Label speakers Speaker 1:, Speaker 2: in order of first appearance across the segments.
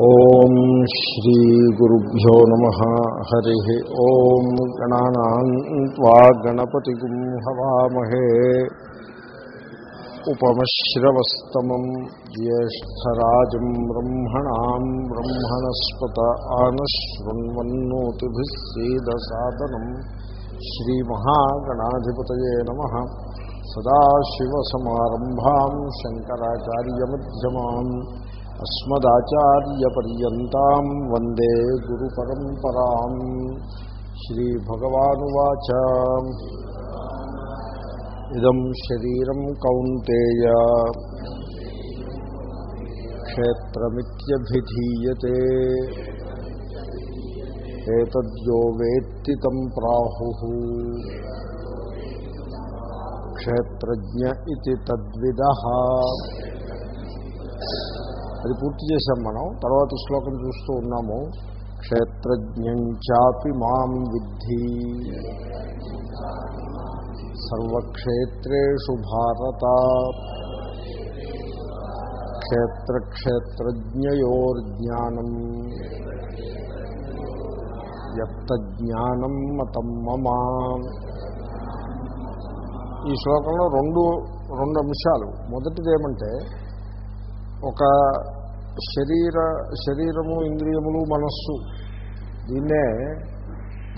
Speaker 1: ఓం శ్రీగురుభ్యో నమ. హరి. ఓం గణానా గణపతి హవామహే. ఉపమశ్రవస్తమం జ్యేష్టరాజం బ్రహ్మణా బ్రహ్మణస్పత ఆనశృణ్వన్నోతిభిస్సేదసాదనం శ్రీమహాగణాధిపతయే నమ. సదాశివసమారంభా శంకరాచార్యమ్యమాం అస్మదాచార్యపర్యంతం వందే గురు పరంపరా శ్రీభగవానువాచ. ఇదం శరీరం కౌంతేయ. క్షేత్రమిధీయతే ఏతద్యో వేత్తి తం ప్రాహు. క్షేత్రజ్ఞ ఇది తద్విద. అది పూర్తి చేశాం మనం. తర్వాత శ్లోకం చూస్తూ ఉన్నాము. క్షేత్రజ్ఞంచాపి మాం విద్ధి. సర్వక్షేత్రు భారత. క్షేత్రక్షేత్రజ్ఞయోర్జ్ఞానం. యజ్ఞానం మతం మమా. ఈ శ్లోకంలో రెండు రెండు అంశాలు. మొదటిది ఏమంటే ఒక శరీర శరీరము ఇంద్రియములు మనస్సు దీన్నే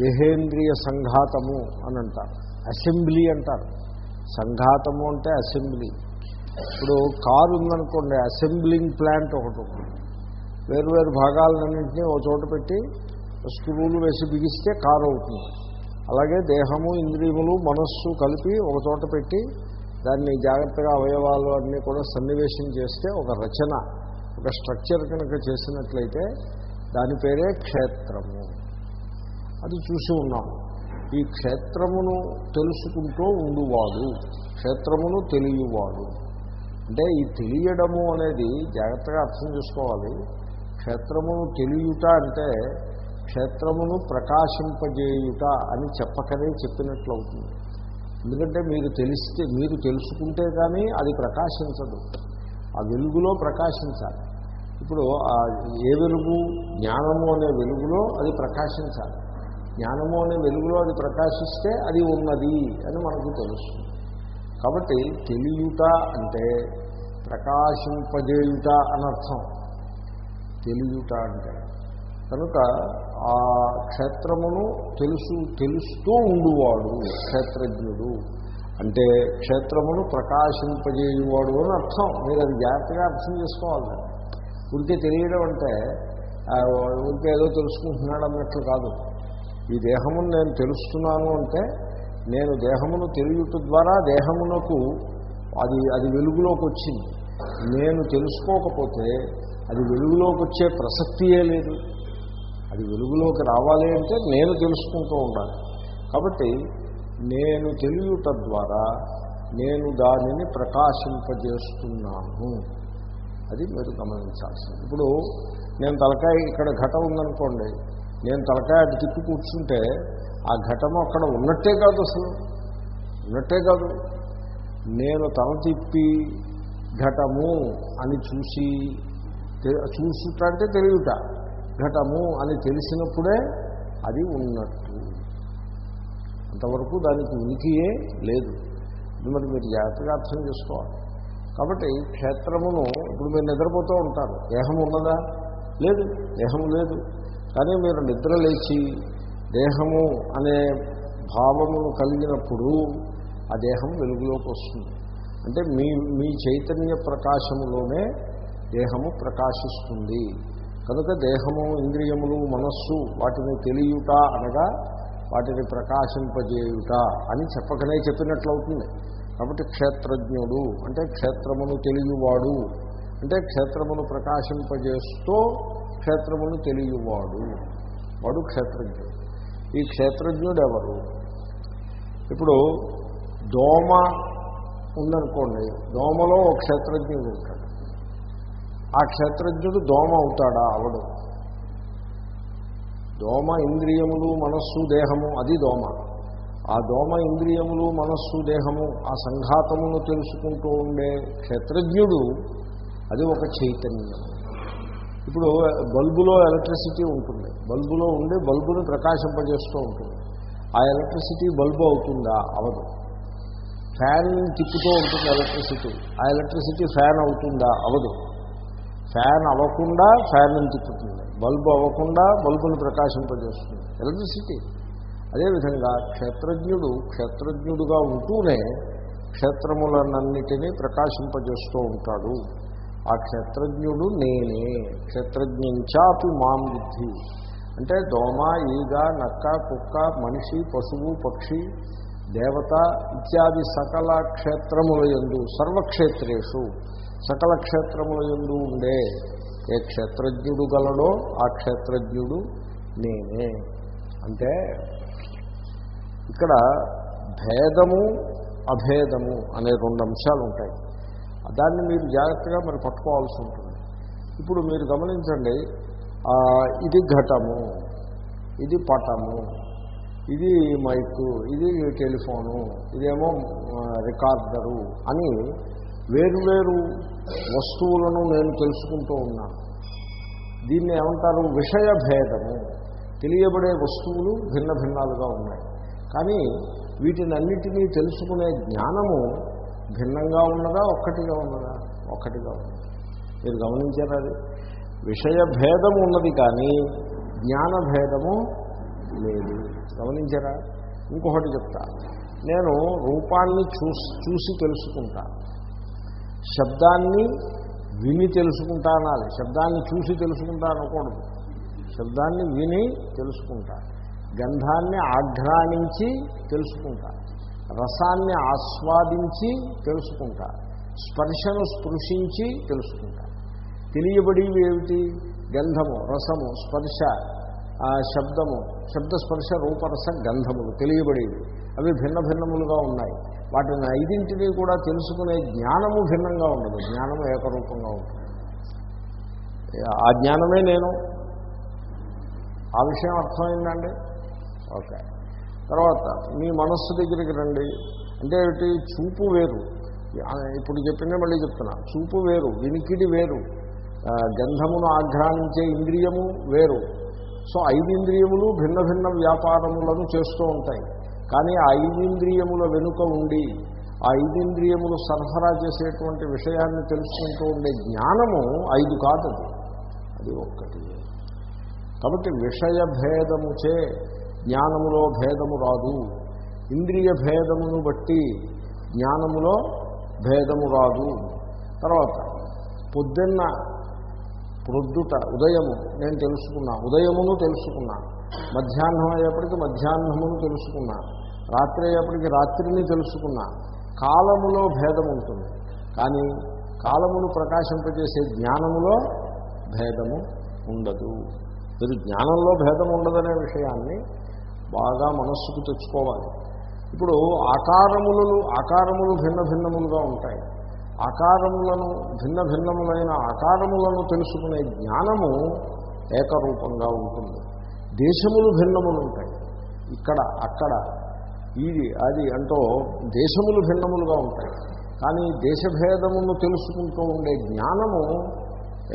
Speaker 1: దేహేంద్రియ సంఘాతము అని అంటారు అసెంబ్లీ అంటారు. సంఘాతము అంటే అసెంబ్లీ. ఇప్పుడు కారు ఉందనుకోండి అసెంబ్లింగ్ ప్లాంట్ ఒకటి వేరువేరు భాగాలన్నింటినీ ఒక చోట పెట్టి స్క్రూలు వేసి బిగిస్తే కారు అవుతుంది. అలాగే దేహము ఇంద్రియములు మనస్సు కలిపి ఒక చోట పెట్టి దాన్ని జాగ్రత్తగా అవయవాలు అన్నీ కూడా సన్నివేశం చేస్తే ఒక రచన ఒక స్ట్రక్చర్ కనుక చేసినట్లయితే దాని పేరే క్షేత్రము. అది చూసి ఉన్నాం. ఈ క్షేత్రమును తెలుసుకుంటూ ఉండువాడు క్షేత్రమును తెలియవాడు. అంటే ఈ తెలియడము అనేది జాగ్రత్తగా అర్థం చేసుకోవాలి. క్షేత్రమును తెలియుట అంటే క్షేత్రమును ప్రకాశింపజేయుట అని చెప్పకనే చెప్పినట్లు అవుతుంది ఎందుకంటే మీరు తెలిస్తే మీరు తెలుసుకుంటే కానీ అది ప్రకాశించదు. ఆ వెలుగులో ప్రకాశించాలి. ఇప్పుడు ఏ వెలుగు? జ్ఞానము అనే వెలుగులో అది ప్రకాశించాలి. జ్ఞానము అనే వెలుగులో అది ప్రకాశిస్తే అది ఉన్నది అని మనకు తెలుస్తుంది కాబట్టి తెలియుట అంటే ప్రకాశింపజేయుట అనర్థం. తెలియుట అంటే కనుక ఆ క్షేత్రమును తెలుసు తెలుస్తూ ఉండువాడు క్షేత్రజ్ఞుడు. అంటే క్షేత్రమును ప్రకాశింపజేయువాడు అని అర్థం. మీరు అది జాగ్రత్తగా అర్థం చేసుకోవాలి. ఉడికే తెలియడం అంటే ఉడికే ఏదో తెలుసుకుంటున్నాడు అన్నట్లు కాదు. ఈ దేహమును నేను తెలుస్తున్నాను అంటే నేను దేహమును తెలియట ద్వారా దేహమునకు అది అది వెలుగులోకి వచ్చింది. నేను తెలుసుకోకపోతే అది వెలుగులోకి వచ్చే ప్రసక్తియే లేదు. అది వెలుగులోకి రావాలి అంటే నేను తెలుసుకుంటూ ఉండాలి. కాబట్టి నేను తెలియట ద్వారా నేను దానిని ప్రకాశింపజేస్తున్నాను. అది మీరు గమనించాల్సింది. ఇప్పుడు నేను తలకాయ ఇక్కడ ఘటం ఉందనుకోండి నేను తలకాయ అటు తిప్పి కూర్చుంటే ఆ ఘటము అక్కడ ఉన్నట్టే కాదు అసలు. ఉన్నట్టే కాదు. నేను తల తిప్పి ఘటము అని చూసి చూసుట అంటే తెలియట. ఘటము అని తెలిసినప్పుడే అది ఉన్నట్టు. అంతవరకు దానికి ఉనికియే లేదు. మరి మీరు జాగ్రత్తగా అర్థం చేసుకోవాలి. కాబట్టి క్షేత్రమును ఇప్పుడు మీరు నిద్రపోతూ ఉంటారు. దేహం ఉన్నదా? లేదు. దేహం లేదు. కానీ మీరు నిద్ర లేచి దేహము అనే భావమును కలిగినప్పుడు ఆ దేహం వెలుగులోకి వస్తుంది. అంటే మీ మీ చైతన్య ప్రకాశములోనే దేహము ప్రకాశిస్తుంది. కనుక దేహము ఇంద్రియములు మనస్సు వాటిని తెలియుట అనగా వాటిని ప్రకాశింపజేయుట అని చెప్పకనే చెప్పినట్లవుతుంది. కాబట్టి క్షేత్రజ్ఞుడు అంటే క్షేత్రమును తెలియవాడు అంటే క్షేత్రమును ప్రకాశింపజేస్తూ క్షేత్రమును తెలియవాడు. వాడు క్షేత్రజ్ఞుడు. ఈ క్షేత్రజ్ఞుడు ఎవరు ఇప్పుడు దోమ ఉందనుకోండి దోమలో ఒక క్షేత్రజ్ఞుడు ఉంటాడు. ఆ క్షేత్రజ్ఞుడు దోమ అవుతాడా అవడు. దోమ ఇంద్రియములు మనస్సు దేహము అది దోమ. ఆ దోమ ఇంద్రియములు మనస్సు దేహము ఆ సంఘాతమును తెలుసుకుంటూ ఉండే క్షేత్రజ్ఞుడు అది ఒక చైతన్యం. ఇప్పుడు బల్బులో ఎలక్ట్రిసిటీ ఉంటుంది. బల్బులో ఉండి బల్బును ప్రకాశింపజేస్తూ ఉంటుంది. ఆ ఎలక్ట్రిసిటీ బల్బు అవుతుందా? అవదు. ఫ్యాన్ తిప్పుతూ ఉంటుంది ఎలక్ట్రిసిటీ. ఆ ఎలక్ట్రిసిటీ ఫ్యాన్ అవుతుందా? అవదు. ఫ్యాన్ అవ్వకుండా ఫ్యాన్ తిప్పుతుంది బల్బు అవ్వకుండా బల్బును ప్రకాశింపజేస్తుంది. ఎలక్ట్రిసిటీ. అదేవిధంగా క్షేత్రజ్ఞుడు క్షేత్రజ్ఞుడుగా ఉంటూనే క్షేత్రములనన్నిటినీ ప్రకాశింపజేస్తూ ఉంటాడు. ఆ క్షేత్రజ్ఞుడు నేనే. క్షేత్రజ్ఞంచాపి మాం బుద్ధి. అంటే దోమ ఈగ నక్క కుక్క మనిషి పశువు పక్షి దేవత ఇత్యాది సకల క్షేత్రముల యందు సర్వక్షేత్రేషు. సకల క్షేత్రముల ఎందు ఉండే ఏ క్షేత్రజ్ఞుడు గలడో ఆ క్షేత్రజ్ఞుడు నేనే. అంటే ఇక్కడ భేదము అభేదము అనే రెండు అంశాలు ఉంటాయి. దాన్ని మీరు జాగ్రత్తగా మరి పట్టుకోవాల్సి ఉంటుంది. ఇప్పుడు మీరు గమనించండి ఇది ఘటము ఇది పటము ఇది మైకు ఇది టెలిఫోను ఇదేమో రికార్డరు అని వేరువేరు వస్తువులను నేను తెలుసుకుంటూ ఉన్నాను. దీన్ని ఏమంటారు? విషయ భేదము. తెలియబడే వస్తువులు భిన్న భిన్నాలుగా ఉన్నాయి. కానీ వీటిని అన్నిటినీ తెలుసుకునే జ్ఞానము భిన్నంగా ఉన్నదా ఒక్కటిగా ఉన్నదా? ఒక్కటిగా ఉన్నది. మీరు గమనించారా అది? విషయ భేదము ఉన్నది కానీ జ్ఞాన భేదము లేదు. గమనించారా? ఇంకొకటి చెప్తా. నేను రూపాన్ని చూసి చూసి తెలుసుకుంటా. శబ్దాన్ని విని తెలుసుకుంటా అనాలి శబ్దాన్ని చూసి తెలుసుకుంటా అనకూడదు శబ్దాన్ని విని తెలుసుకుంటా గంధాన్ని ఆఘ్రానించి తెలుసుకుంటా రసాన్ని ఆస్వాదించి తెలుసుకుంటా స్పర్శను స్పృశించి తెలుసుకుంటా తెలియబడేవి ఏమిటి? గంధము రసము స్పర్శ శబ్దము శబ్దస్పర్శ రూపరస గంధములు తెలియబడేవి. అవి భిన్న భిన్నములుగా ఉన్నాయి. వాటిని ఐదింటిని కూడా తెలుసుకునే జ్ఞానము భిన్నంగా ఉండదు జ్ఞానము ఏకరూపంగా ఉంటుంది ఆ జ్ఞానమే నేను. ఆ విషయం అర్థమైందండి? ఓకే. తర్వాత మీ మనస్సు దగ్గరికి రండి. అంటే చూపు వేరు. ఇప్పుడు చెప్పిందే మళ్ళీ చెప్తున్నా. చూపు వేరు. వినికిడి వేరు. గంధమును ఆఘ్రానించే ఇంద్రియము వేరు. సో ఐదు ఇంద్రియములు భిన్న భిన్న వ్యాపారములను చేస్తూ ఉంటాయి. కానీ ఆ ఐదు వెనుక ఉండి ఆ ఐదింద్రియములు సరఫరా చేసేటువంటి విషయాన్ని తెలుసుకుంటూ ఉండే జ్ఞానము ఐదు కాదు అది. ఒక్కటి. కాబట్టి విషయ భేదముచే జ్ఞానములో భేదము రాదు. ఇంద్రియ భేదమును బట్టి జ్ఞానములో భేదము రాదు. తర్వాత పొద్దున్న ప్రొద్దుట ఉదయము నేను తెలుసుకున్నా ఉదయమును తెలుసుకున్నా మధ్యాహ్నం అయ్యేప్పటికి మధ్యాహ్నమును తెలుసుకున్నా. రాత్రి అయ్యేప్పటికి రాత్రిని తెలుసుకున్నా. కాలములో భేదం ఉంటుంది. కానీ కాలమును ప్రకాశింపజేసే జ్ఞానములో భేదము ఉండదు. మీరు జ్ఞానంలో భేదం ఉండదనే విషయాన్ని బాగా మనస్సుకు తెచ్చుకోవాలి. ఇప్పుడు ఆకారములు ఆకారములు భిన్న భిన్నములుగా ఉంటాయి. ఆకారములను భిన్న భిన్నములైన ఆకారములను తెలుసుకునే జ్ఞానము ఏకరూపంగా ఉంటుంది. దేశములు భిన్నములు ఉంటాయి ఇక్కడ అక్కడ ఇది అది అంటూ దేశములు భిన్నములుగా ఉంటాయి. కానీ దేశభేదమును తెలుసుకుంటూ ఉండే జ్ఞానము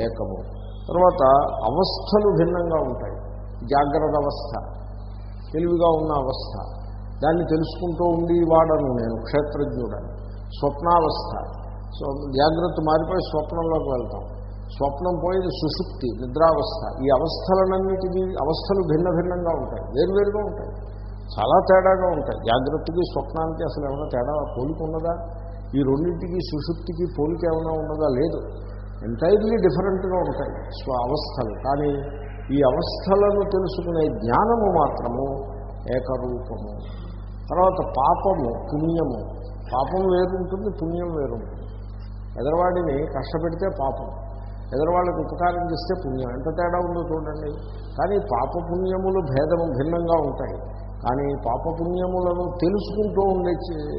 Speaker 1: ఏకము. తర్వాత అవస్థలు భిన్నంగా ఉంటాయి. జాగ్రత్త అవస్థ తెలివిగా ఉన్న అవస్థ. దాన్ని తెలుసుకుంటూ ఉండి వాడను నేను క్షేత్రజ్ఞుడని. స్వప్నావస్థ. సో జాగ్రత్త మారిపోయి స్వప్నంలోకి వెళ్తాం. స్వప్నం పోయేది సుషుప్తి నిద్రావస్థ. ఈ అవస్థలన్నిటినీ అవస్థలు భిన్న భిన్నంగా ఉంటాయి. వేరువేరుగా ఉంటాయి. చాలా తేడాగా ఉంటాయి. జాగ్రత్తకి స్వప్నానికి అసలు ఏమైనా తేడా పోలిక ఉన్నదా ఈ రెండింటికి సుషుప్తికి పోలిక ఏమైనా ఉన్నదా? లేదు. ఎంటైర్లీ డిఫరెంట్గా ఉంటాయి స్వ అవస్థలు. కానీ ఈ అవస్థలను తెలుసుకునే జ్ఞానము మాత్రము ఏకరూపము. తర్వాత పాపము పుణ్యము. పాపం వేరుంటుంది పుణ్యం వేరుంటుంది. ఎదరవాడిని కష్టపెడితే పాపం. ఎదరవాళ్ళకి ఉపకారం చేస్తే పుణ్యం. ఎంత తేడా ఉందో చూడండి. కానీ పాప పుణ్యములు భేదము భిన్నంగా ఉంటాయి. కానీ పాపపుణ్యములను తెలుసుకుంటూ ఉండే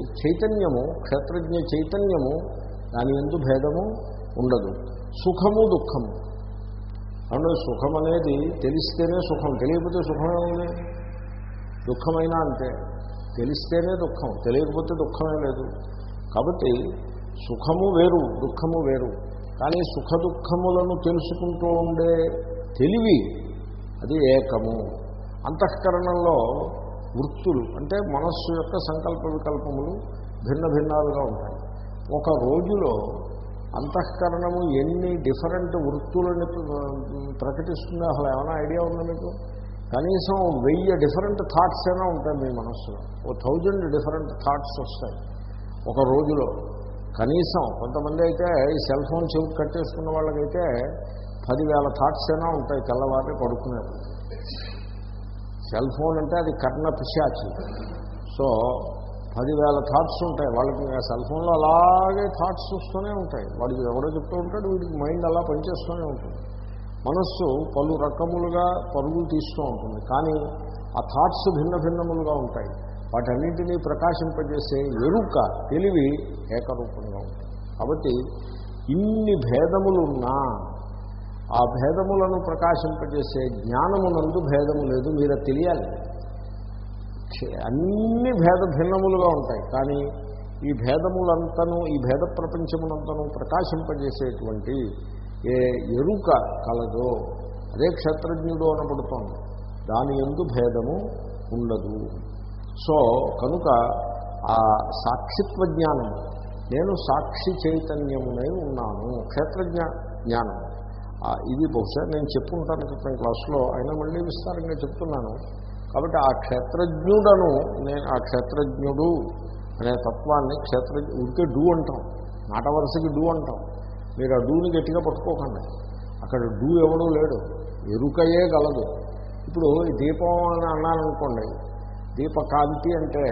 Speaker 1: చైతన్యము క్షేత్రజ్ఞ చైతన్యము దాని ఎందు భేదము ఉండదు. సుఖము దుఃఖము. అంటే సుఖం అనేది తెలిస్తేనే సుఖం తెలియకపోతే సుఖమే ఉంది దుఃఖమైనా అంతే. తెలిస్తేనే దుఃఖం తెలియకపోతే దుఃఖమే లేదు. కాబట్టి సుఖము వేరు దుఃఖము వేరు. కానీ సుఖ దుఃఖములను తెలుసుకుంటూ ఉండే తెలివి అది ఏకము. అంతఃకరణంలో వృత్తులు అంటే మనస్సు యొక్క సంకల్ప వికల్పములు భిన్న భిన్నాలుగా ఉంటాయి. ఒక రోజులో అంతఃకరణము ఎన్ని డిఫరెంట్ వృత్తులని ప్రకటిస్తుందో అసలు ఏమైనా ఐడియా ఉందా మీకు? కనీసం వెయ్యి డిఫరెంట్ థాట్స్ అయినా ఉంటాయి మీ మనస్సులో. ఓ థౌజండ్ డిఫరెంట్ థాట్స్ వస్తాయి ఒక రోజులో. కనీసం కొంతమంది అయితే ఈ సెల్ ఫోన్ చెవి కట్టేసుకున్న వాళ్ళకైతే పదివేల థాట్స్ అయినా ఉంటాయి తెల్లవారి పడుకునేప్పుడు. సెల్ ఫోన్ అంటే అది కర్ణ పిశాచి. సో పదివేల థాట్స్ ఉంటాయి. వాళ్ళకి ఆ సెల్ ఫోన్లో అలాగే థాట్స్ వస్తూనే ఉంటాయి. వాడికి ఎవడో చెప్తూ ఉంటాడు వీడికి మైండ్ అలా పనిచేస్తూనే ఉంటుంది. మనస్సు పలు రకములుగా పరుగులు తీస్తూ ఉంటుంది. కానీ ఆ థాట్స్ భిన్న భిన్నములుగా ఉంటాయి. వాటన్నింటినీ ప్రకాశింపజేసే ఎరుక తెలివి ఏకరూపంగా ఉంటుంది. కాబట్టి ఇన్ని భేదములున్నా ఆ భేదములను ప్రకాశింపజేసే జ్ఞానమునందు భేదము లేదు మీరు తెలియాలి. అన్ని భేద భిన్నములుగా ఉంటాయి కానీ ఈ భేదములంతను ఈ భేద ప్రపంచమునంతను ప్రకాశింపజేసేటువంటి ఏ ఎరుక కలదో అదే క్షేత్రజ్ఞుడు అనబడుతోంది. దాని ఎందు భేదము ఉండదు. సో కనుక ఆ సాక్షిత్వ జ్ఞానము నేను సాక్షి చైతన్యమునై ఉన్నాను క్షేత్రజ్ఞ జ్ఞానం ఇది బహుశా నేను చెప్పుకుంటాను క్రితం క్లాస్లో అయినా మళ్ళీ విస్తారంగా చెప్తున్నాను. కాబట్టి ఆ క్షేత్రజ్ఞుడను నేను ఆ క్షేత్రజ్ఞుడు అనే తత్వాన్ని క్షేత్ర ఉడికే డూ అంటాం. నాట వరుసకి డూ అంటాం. మీరు ఆ డూని గట్టిగా పట్టుకోకండి. అక్కడ డూ ఎవడూ లేడు. ఎరుకయే గలదు. ఇప్పుడు దీపం అని అన్నారనుకోండి దీపకాంతి అంటే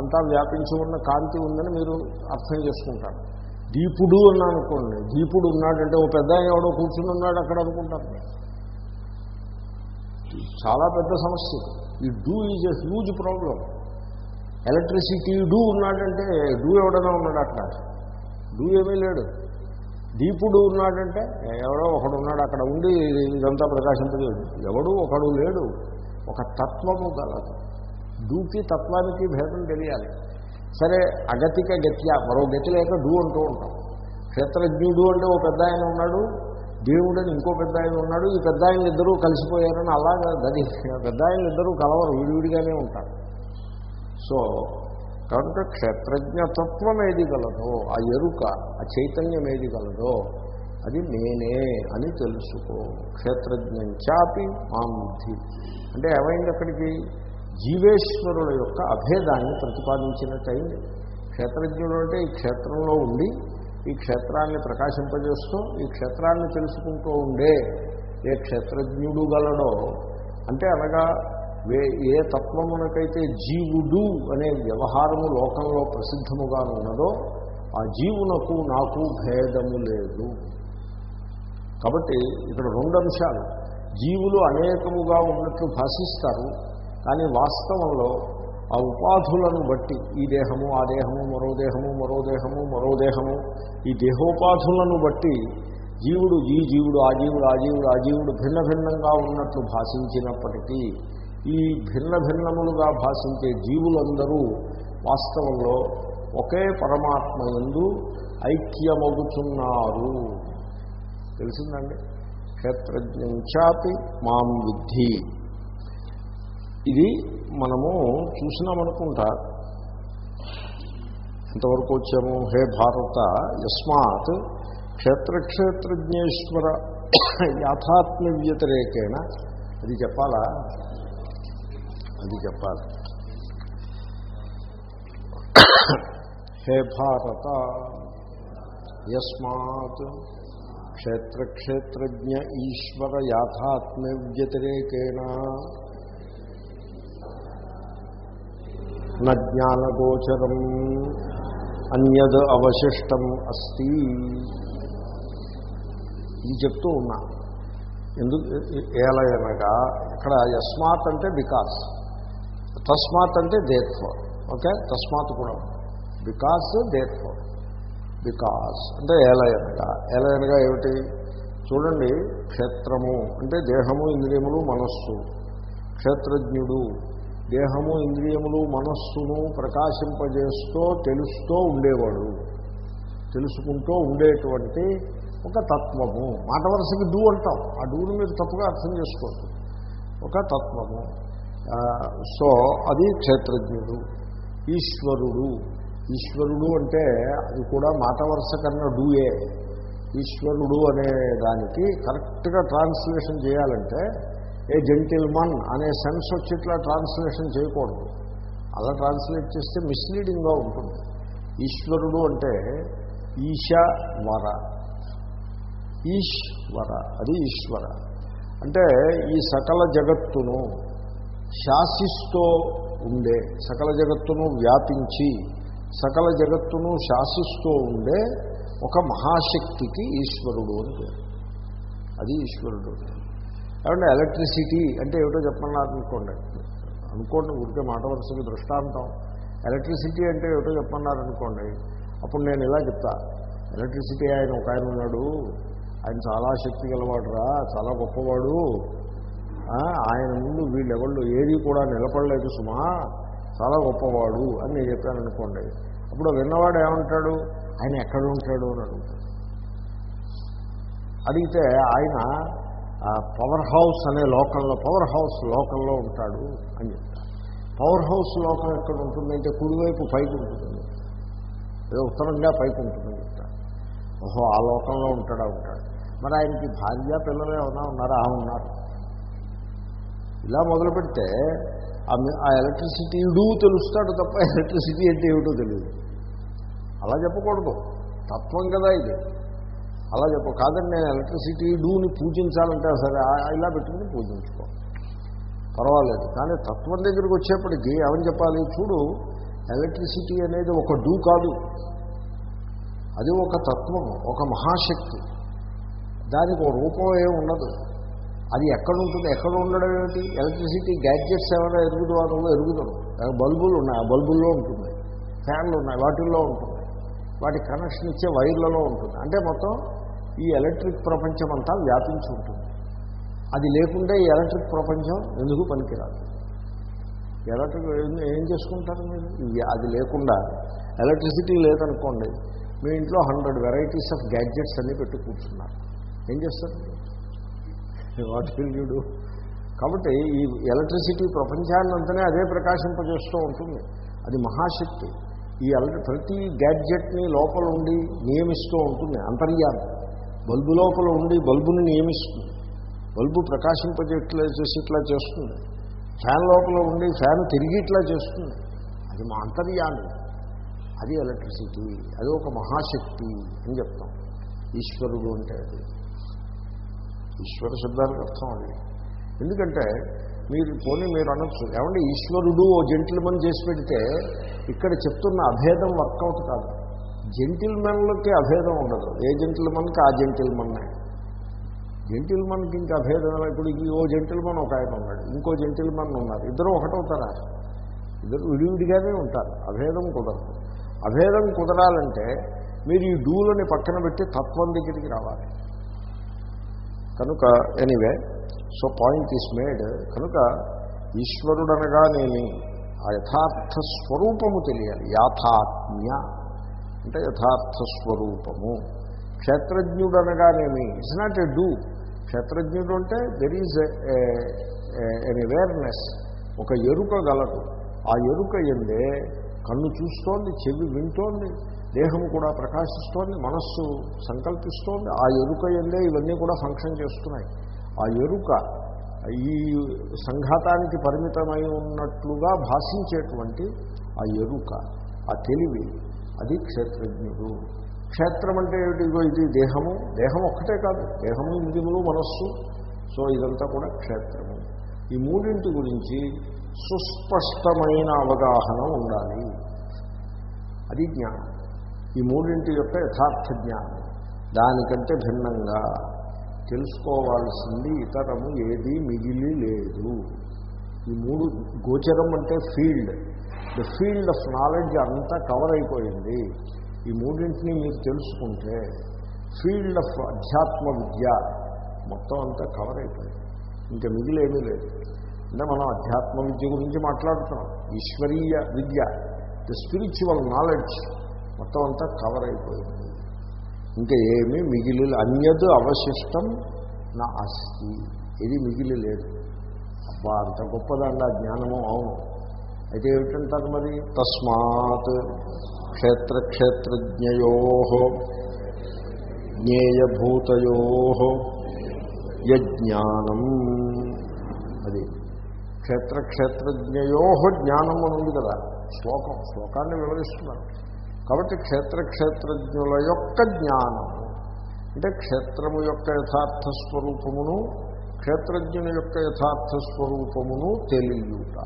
Speaker 1: అంతా వ్యాపించి ఉన్న కాంతి ఉందని మీరు అర్థం చేసుకుంటారు. దీపుడు అని అనుకోండి దీపుడు ఉన్నాడంటే ఓ పెద్ద ఆయన ఎవడో కూర్చుని ఉన్నాడు అక్కడ అనుకుంటారు. చాలా పెద్ద సమస్య. ఈ do is a huge problem. Electricity do ఉన్నాడంటే డూ ఎవడైనా ఉన్నాడు అక్కడ? డూ ఏమీ లేడు. దీపుడు ఉన్నాడంటే ఎవడో ఒకడు ఉన్నాడు అక్కడ ఉండి ఇదంతా ప్రకాశింపలేదు ఎవడు ఒకడు లేడు. ఒక తత్వము గలదు. డూకి తత్వానికి భేదం తెలియాలి. సరే అగతిక గత్య మరో గతి లేక డూ అంటూ ఉంటాం. క్షేత్రజ్ఞుడు అంటే ఓ పెద్ద ఆయన ఉన్నాడు దేవుడని ఇంకో పెద్ద ఆయన ఉన్నాడు ఈ పెద్ద ఆయన ఇద్దరూ కలిసిపోయారని అలాగా గది పెద్ద ఆయన ఇద్దరూ కలవరు విడివిడిగానే ఉంటారు. సో కనుక క్షేత్రజ్ఞతత్వం ఏది గలదో ఆ ఎరుక ఆ చైతన్యం ఏది గలదో అది నేనే అని తెలుసుకో. క్షేత్రజ్ఞంచాపి మాం బుద్ధి అంటే ఏమైంది అక్కడికి? జీవేశ్వరుల యొక్క అభేదాన్ని ప్రతిపాదించినట్టయింది. క్షేత్రజ్ఞుడు అంటే ఈ క్షేత్రంలో ఉండి ఈ క్షేత్రాన్ని ప్రకాశింపజేస్తూ ఈ క్షేత్రాన్ని తెలుసుకుంటూ ఉండే ఏ క్షేత్రజ్ఞుడు గలడో అంటే అనగా వే ఏ తత్వమునకైతే జీవుడు అనే వ్యవహారము లోకంలో ప్రసిద్ధముగా ఉన్నదో ఆ జీవునకు నాకు భేదము లేదు. కాబట్టి ఇక్కడ రెండు అంశాలు. జీవులు అనేకముగా ఉన్నట్లు భాషిస్తారు. కానీ వాస్తవంలో ఆ ఉపాధులను బట్టి ఈ దేహము ఆ దేహము మరో దేహము మరో దేహము మరో దేహము ఈ దేహోపాధులను బట్టి జీవుడు ఈ జీవుడు ఆ జీవుడు ఆ జీవుడు ఆ జీవుడు భిన్న భిన్నంగా ఉన్నట్లు భాషించినప్పటికీ ఈ భిన్న భిన్నములుగా భాషించే జీవులందరూ వాస్తవంలో ఒకే పరమాత్మ ఎందు ఐక్యమగుచున్నారు. తెలిసిందండి? క్షేత్రజ్ఞాపి మాం విద్ధి. ఇది మనము చూసినామనుకుంటా ఎంతవరకు వచ్చాము. హే భారత యస్మాత్ క్షేత్రక్షేత్రజ్ఞేశ్వర యాథాత్మ్య వ్యతిరేకేణ అది చెప్పాలా? అది చెప్పాలి. హే భారత యస్మాత్ క్షేత్రక్షేత్రజ్ఞ ఈశ్వర యాథాత్మ్య వ్యతిరేకేణ జ్ఞానగోచరం అన్యద్ అవశిష్టం అస్తి. ఇది చెప్తూ ఉన్నా. ఎందుకు ఏలయనగా ఇక్కడ యస్మాత్ అంటే బికాస్ తస్మాత్ అంటే దేత్వ. ఓకే? తస్మాత్ కూడా. బికాస్ దేత్వ. బికాస్ అంటే ఏలయనగా. ఏలయనగా ఏమిటి? చూడండి క్షేత్రము అంటే దేహము ఇంద్రియములు మనస్సు. క్షేత్రజ్ఞుడు. దేహము ఇంద్రియములు మనస్సును ప్రకాశింపజేస్తూ తెలుస్తూ ఉండేవాడు. తెలుసుకుంటూ ఉండేటువంటి ఒక తత్వము. మాట వరుసకి డూ అంటాం. ఆ డూని మీరు తప్పుగా అర్థం చేసుకోవచ్చు. ఒక తత్వము. సో అది క్షేత్రజ్ఞుడు ఈశ్వరుడు. ఈశ్వరుడు అంటే అది కూడా మాట వరుస కన్నా డూయే ఈశ్వరుడు అనే దానికి కరెక్ట్గా ట్రాన్స్లేషన్ చేయాలంటే ఏ జెంటిల్మన్ అనే సెన్స్ వచ్చి ఇట్లా ట్రాన్స్లేషన్ చేయకూడదు. అలా ట్రాన్స్లేట్ చేస్తే మిస్లీడింగ్గా ఉంటుంది. ఈశ్వరుడు అంటే ఈశా వర ఈశ్వర అది ఈశ్వర. అంటే ఈ సకల జగత్తును శాసిస్తూ ఉండే సకల జగత్తును వ్యాపించి సకల జగత్తును శాసిస్తూ ఉండే ఒక మహాశక్తికి ఈశ్వరుడు అని పేరు. అది ఈశ్వరుడు. ఏమంటే ఎలక్ట్రిసిటీ అంటే ఏమిటో చెప్పన్నారు అనుకోండి అనుకోండి ఊరికే మాట వరుసకి దృష్టాంతం. ఎలక్ట్రిసిటీ అంటే ఏమిటో చెప్పన్నారు అనుకోండి అప్పుడు నేను ఇలా చెప్తా. ఎలక్ట్రిసిటీ ఆయన ఒక ఆయన ఉన్నాడు. ఆయన చాలా శక్తి గలవాడురా చాలా గొప్పవాడు. ఆయన ముందు వీళ్ళెవళ్ళు ఏది కూడా నిలబడలేదు సుమా చాలా గొప్పవాడు అని నేను చెప్పాను అనుకోండి అప్పుడు విన్నవాడు ఏమంటాడు? ఆయన ఎక్కడ ఉంటాడు అని అడుగుతాడు. అడిగితే ఆయన పవర్ హౌస్ అనే లోకంలో పవర్ హౌస్ లోకంలో ఉంటాడు అని చెప్తారు. పవర్ హౌస్ లోకం ఎక్కడ ఉంటుందంటే కుడివైపు పైకి ఉంటుంది. ఏదో ఉత్తరంగా పైకి ఉంటుందని చెప్తారు. ఓహో ఆ లోకంలో ఉంటాడా ఉంటాడు. మరి ఆయనకి భార్య పిల్లలు ఏమైనా ఉన్నారా? ఆ ఉన్నారు. ఇలా మొదలు పెడితే ఆ ఎలక్ట్రిసిటీ ఆ తెలుస్తాడు తప్ప ఎలక్ట్రిసిటీ అంటే ఏమిటో తెలియదు. అలా చెప్పకూడదు. తత్వం కదా ఇది. అలా చెప్ప. కాదండి నేను ఎలక్ట్రిసిటీ డూని పూజించాలంటే సరే ఆ- ఇలా పెట్టుకుని పూజించుకో. పర్వాలేదు. కానీ తత్వం దగ్గరికి వచ్చేప్పటికీ ఏమని చెప్పాలి? చూడు ఎలక్ట్రిసిటీ అనేది ఒక డూ కాదు. అది ఒక తత్వం ఒక మహాశక్తి. దానికి ఒక రూపం ఏమి ఉండదు. అది ఎక్కడ ఉంటుంది ఎక్కడ ఉండడం ఏమిటి? ఎలక్ట్రిసిటీ గ్యాడ్జెట్స్ ఏమైనా ఎరుగుతారు ఎరుగుతారు బల్బులు ఉన్నాయి. ఆ బల్బుల్లో ఉంటుంది. ఫ్యాన్లు ఉన్నాయి. వాటిల్లో ఉంటుంది. వాటి కనెక్షన్ ఇచ్చే వైర్లలో ఉంటుంది. అంటే మొత్తం ఈ ఎలక్ట్రిక్ ప్రపంచం అంతా వ్యాపించి ఉంటుంది. అది లేకుండా ఈ ఎలక్ట్రిక్ ప్రపంచం ఎందుకు పనికిరాదు? ఎలక్ట్రిక్ ఏం- ఏం చేసుకుంటారు మీరు? అది లేకుండా ఎలక్ట్రిసిటీ లేదనుకోండి మీ ఇంట్లో హండ్రెడ్ వెరైటీస్ ఆఫ్ గ్యాడ్జెట్స్ అన్నీ పెట్టి కూర్చున్నారు. ఏం చేస్తారు? What will you do? కాబట్టి ఈ ఎలక్ట్రిసిటీ ప్రపంచాన్నంతనే అదే ప్రకాశింపజేస్తూ ఉంటుంది. అది మహాశక్తి. ఈ ఎలక్ట్రి ప్రతి గ్యాడ్జెట్ని లోపల ఉండి నియమిస్తూ ఉంటుంది అంతర్యాన్ని బల్బు లోపల ఉండి బల్బుని నియమిస్తుంది. బల్బు ప్రకాశింపజేట్లా చేసి ఇట్లా చేస్తుంది. ఫ్యాన్ లోపల ఉండి ఫ్యాన్ తిరిగి ఇట్లా చేస్తుంది. అది మా అంతర్యాన్ని అది ఎలక్ట్రిసిటీ. అది ఒక మహాశక్తి అని చెప్తాం. ఈశ్వరుడు అంటే అది. ఈశ్వర శబ్దానికి అర్థం అది. ఎందుకంటే మీరు పోనీ మీరు అనొచ్చు. ఏమంటే ఈశ్వరుడు ఓ జెంటిల్మన్ చేసి పెడితే ఇక్కడ చెప్తున్న అభేదం వర్కౌట్ కాదు. జెంటిల్మెన్లకి అభేదం ఉండదు. ఏ జెంటిల్మెన్కి ఆ జెంటిల్మన్నే. జెంటిల్మెన్కి ఇంకా అభేదం ఇప్పుడు ఓ జెంటిల్మన్ ఒక ఆయన ఉన్నాడు ఇంకో జెంటిల్మన్ ఉన్నారు ఇద్దరు ఒకటవుతారా ఇద్దరు విడివిడిగానే ఉంటారు అభేదం కుదరదు. అభేదం కుదరాలంటే మీరు ఈ డూలని పక్కన పెట్టి తత్వం దగ్గరికి రావాలి. కనుక anyway so point is made. కనుక ఈశ్వరుడనగానేమి ఆ యథార్థ స్వరూపము తెలియాలి. యాథాత్మ్య అంటే యథార్థ స్వరూపము క్షేత్రజ్ఞుడు అనగానేమి ఇట్స్ నాట్ ఎ డూ క్షేత్రజ్ఞుడు అంటే దెర్ ఈజ్ ఎన్ అవేర్నెస్ ఒక ఎరుక గలదు. ఆ ఎరుక ఎందే కన్ను చూస్తోంది చెవి వింటోంది దేహం కూడా ప్రకాశిస్తోంది మనస్సు సంకల్పిస్తోంది ఆ ఎరుక ఎందే ఇవన్నీ కూడా ఫంక్షన్ చేస్తున్నాయి. ఆ ఎరుక ఈ సంఘాతానికి పరిమితమై ఉన్నట్లుగా భాషించేటువంటి ఆ ఎరుక ఆ తెలివి అది క్షేత్రజ్ఞుడు. క్షేత్రం అంటే ఏమిటిగో ఇదిగో ఇది దేహము. దేహం ఒక్కటే కాదు. దేహము ఇంద్రియములు మనస్సు. సో ఇదంతా కూడా క్షేత్రము. ఈ మూడింటి గురించి సుస్పష్టమైన అవగాహన ఉండాలి. అది జ్ఞానం. ఈ మూడింటి యొక్క యథార్థ జ్ఞానం. దానికంటే భిన్నంగా తెలుసుకోవాల్సింది ఇతరము ఏదీ మిగిలి లేదు. ఈ మూడు గోచరం అంటే field. The field of knowledge అంతా కవర్ అయిపోయింది. ఈ మూడింటిని మీరు తెలుసుకుంటే ఫీల్డ్ ఆఫ్ అధ్యాత్మ విద్య మొత్తం అంతా కవర్ అయిపోయింది. ఇంకా మిగిలేమీ లేదు. అంటే మనం అధ్యాత్మ విద్య గురించి మాట్లాడుతున్నాం. ఈశ్వరీయ విద్య ద స్పిరిచువల్ నాలెడ్జ్ మొత్తం అంతా కవర్ అయిపోయింది. ఇంకా ఏమీ మిగిలి అన్యదు అవశిష్టం నా అస్తి ఇది మిగిలి లేదు. అబ్బా అంత గొప్పదండి ఆ జ్ఞానము. అవును. అయితే ఏమిటంటారు మరి? తస్మాత్ క్షేత్రక్షేత్రజ్ఞయో జ్ఞేయభూతయో యజ్ఞానం. అది క్షేత్రక్షేత్రజ్ఞయో జ్ఞానం అని ఉంది కదా శ్లోకం శ్లోకాన్ని వివరిస్తున్నారు. కాబట్టి క్షేత్రక్షేత్రజ్ఞుల యొక్క జ్ఞానం అంటే క్షేత్రము యొక్క యథార్థ స్వరూపమును క్షేత్రజ్ఞుని యొక్క యథార్థ స్వరూపమును తెలియుట.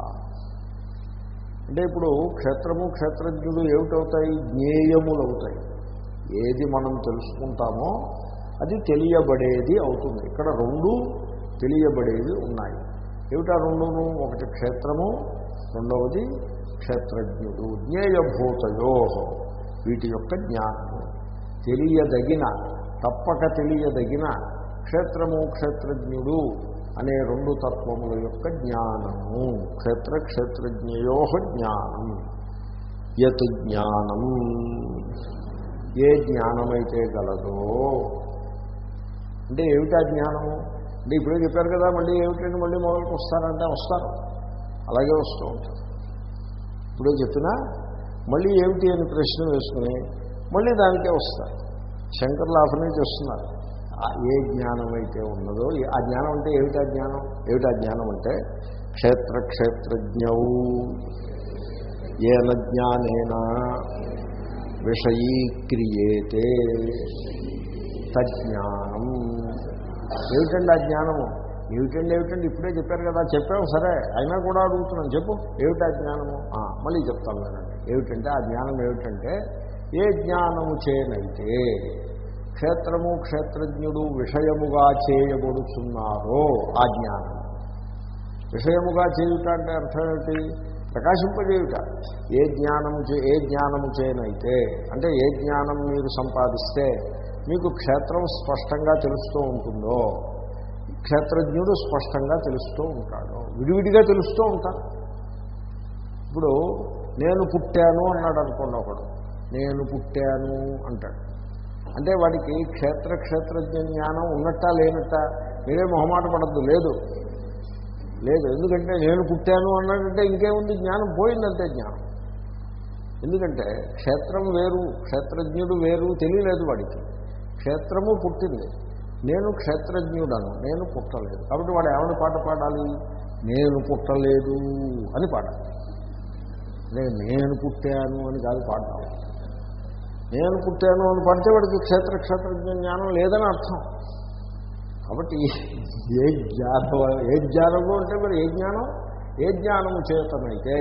Speaker 1: అంటే ఇప్పుడు క్షేత్రము క్షేత్రజ్ఞులు ఏమిటవుతాయి? జ్ఞేయములవుతాయి. ఏది మనం తెలుసుకుంటామో అది తెలియబడేది అవుతుంది. ఇక్కడ రెండు తెలియబడేవి ఉన్నాయి. ఏమిటా రెండును? ఒకటి క్షేత్రము రెండవది క్షేత్రజ్ఞుడు జ్ఞేయభూతయో వీటి యొక్క జ్ఞానము. తెలియదగిన తప్పక తెలియదగిన క్షేత్రము క్షేత్రజ్ఞుడు అనే రెండు తత్వముల యొక్క జ్ఞానము. క్షేత్ర క్షేత్రజ్ఞయో జ్ఞానం. యత్ జ్ఞానం. ఏ జ్ఞానమైతే గలదో. అంటే ఏమిటా జ్ఞానము? అంటే ఇప్పుడే చెప్పారు కదా మళ్ళీ ఏమిటంటే మళ్ళీ మొదలకు వస్తారంటే వస్తారు. అలాగే వస్తూ ఉంటారు. ఇప్పుడే చెప్పినా మళ్ళీ ఏమిటి అని ప్రశ్న వేసుకుని మళ్ళీ దానికే వస్తారు. శంకర్లు ఆఫనే చేస్తున్నారు. ఏ జ్ఞానం అయితే ఉన్నదో ఆ జ్ఞానం అంటే ఏమిటా జ్ఞానం? ఏమిటా జ్ఞానం అంటే క్షేత్రక్షేత్రజ్ఞవు ఏన జ్ఞానేన విషయీక్రియేతే తజ్ఞానం. ఏమిటండి ఆ జ్ఞానము? ఏమిటండి ఏమిటండి? ఇప్పుడే చెప్పారు కదా చెప్పావు సరే. అయినా కూడా అడుగుతున్నాను చెప్పు. ఏమిటి ఆ జ్ఞానము? మళ్ళీ చెప్తాను నేనండి. ఏమిటంటే ఆ జ్ఞానం ఏమిటంటే ఏ జ్ఞానము చేయనైతే క్షేత్రము క్షేత్రజ్ఞుడు విషయముగా చేయబడుతున్నారో ఆ జ్ఞానం. విషయముగా చేయుట అంటే అర్థం ఏమిటి? ప్రకాశింపజేయుట. ఏ జ్ఞానము చే ఏ జ్ఞానము చేయనైతే అంటే ఏ జ్ఞానం మీరు సంపాదిస్తే మీకు క్షేత్రం స్పష్టంగా తెలుస్తూ ఉంటుందో క్షేత్రజ్ఞుడు స్పష్టంగా తెలుస్తూ ఉంటాడు విడివిడిగా తెలుస్తూ ఉంటాడు. ఇప్పుడు నేను పుట్టాను అన్నాడు అనుకోండి ఒకడు. నేను పుట్టాను అంటాడు. అంటే వాడికి క్షేత్ర క్షేత్రజ్ఞ జ్ఞానం ఉన్నట్టా లేనట్టా మీరే మొహమాట పడద్దు. లేదు. లేదు. ఎందుకంటే నేను పుట్టాను అన్నట్టే ఇంకేముంది? జ్ఞానం పోయిందంటే జ్ఞానం. ఎందుకంటే క్షేత్రం వేరు క్షేత్రజ్ఞుడు వేరు తెలియలేదు వాడికి. క్షేత్రము పుట్టింది. నేను క్షేత్రజ్ఞుడను నేను పుట్టలేదు. కాబట్టి వాడు ఏమైనా పాట పాడాలి? నేను పుట్టలేదు అని పాడాలి. నేను పుట్టాను అని కాదు పాడాలి నేను పుట్టాను అని పడితే వాడికి క్షేత్ర క్షేత్రజ్ఞ జ్ఞానం లేదని అర్థం. కాబట్టి ఏ జ్ఞానం ఏ జ్ఞానము అంటే మరి ఏ జ్ఞానం? ఏ జ్ఞానము చేతనైతే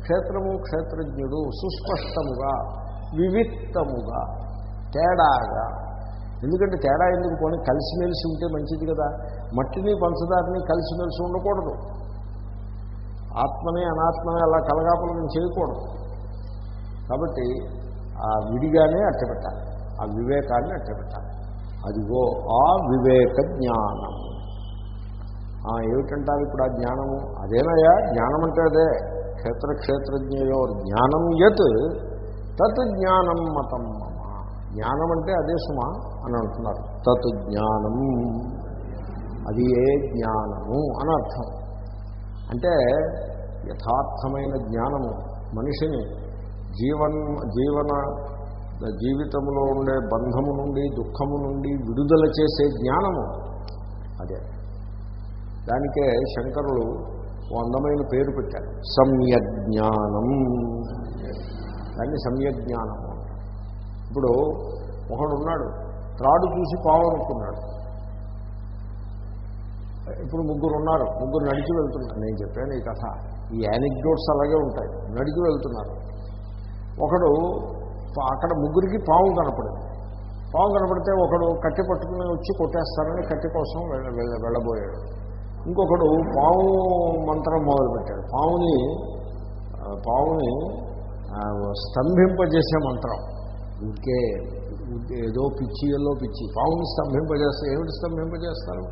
Speaker 1: క్షేత్రము క్షేత్రజ్ఞుడు సుస్పష్టముగా వివిక్తముగా తేడాగా. ఎందుకంటే తేడా ఎందుకు? పోనీ కలిసిమెలిసి ఉంటే మంచిది కదా. మట్టిని పంచదారిని కలిసిమెలిసి ఉండకూడదు. ఆత్మని అనాత్మని అలా కలగాపలం చేయకూడదు. కాబట్టి ఆ విడిగానే అట్టబెట్టాలి ఆ వివేకాన్ని అట్టబెట్టాలి అదిగో ఆ వివేక జ్ఞానం. ఏమిటంటారు ఇప్పుడు ఆ జ్ఞానము? అదేనయా జ్ఞానం అంటే అదే. క్షేత్ర క్షేత్రజ్ఞయో జ్ఞానం యత్ తత్ జ్ఞానం మతం మమ. జ్ఞానం అంటే అదే సుమా అని అంటున్నారు. తత్ జ్ఞానం. అది ఏ జ్ఞానము అని అర్థం. అంటే యథార్థమైన జ్ఞానము మనిషిని జీవన్ జీవన జీవితంలో ఉండే బంధము నుండి దుఃఖము నుండి విడుదల చేసే జ్ఞానము అదే. దానికే శంకరులు ఓ అందమైన పేరు పెట్టారు. సమ్యజ్ఞానం దాన్ని సమ్యజ్ఞానము ఇప్పుడు ఒకడు ఉన్నాడు త్రాడు చూసి పావనుకున్నాడు ఇప్పుడు ముగ్గురు ఉన్నారు ముగ్గురు నడిచి వెళ్తున్నారు. నేను చెప్పాను ఈ కథ. ఈ యానిక్డోట్స్ అలాగే ఉంటాయి. నడిచి వెళ్తున్నారు. ఒకడు అక్కడ ముగ్గురికి పాము కనపడింది. పాము కనపడితే ఒకడు కట్టె పట్టుకుని వచ్చి కొట్టేస్తారని కట్టె కోసం వెళ్ళ- వెళ్ళబోయాడు. ఇంకొకడు పాము మంత్రం మొదలుపెట్టాడు. పాముని పావుని స్తంభింపజేసే మంత్రం. ఇంకే ఏదో పిచ్చిలో పిచ్చి. పావుని స్తంభింపజేస్తారు ఏమిటి స్తంభింపజేస్తారు?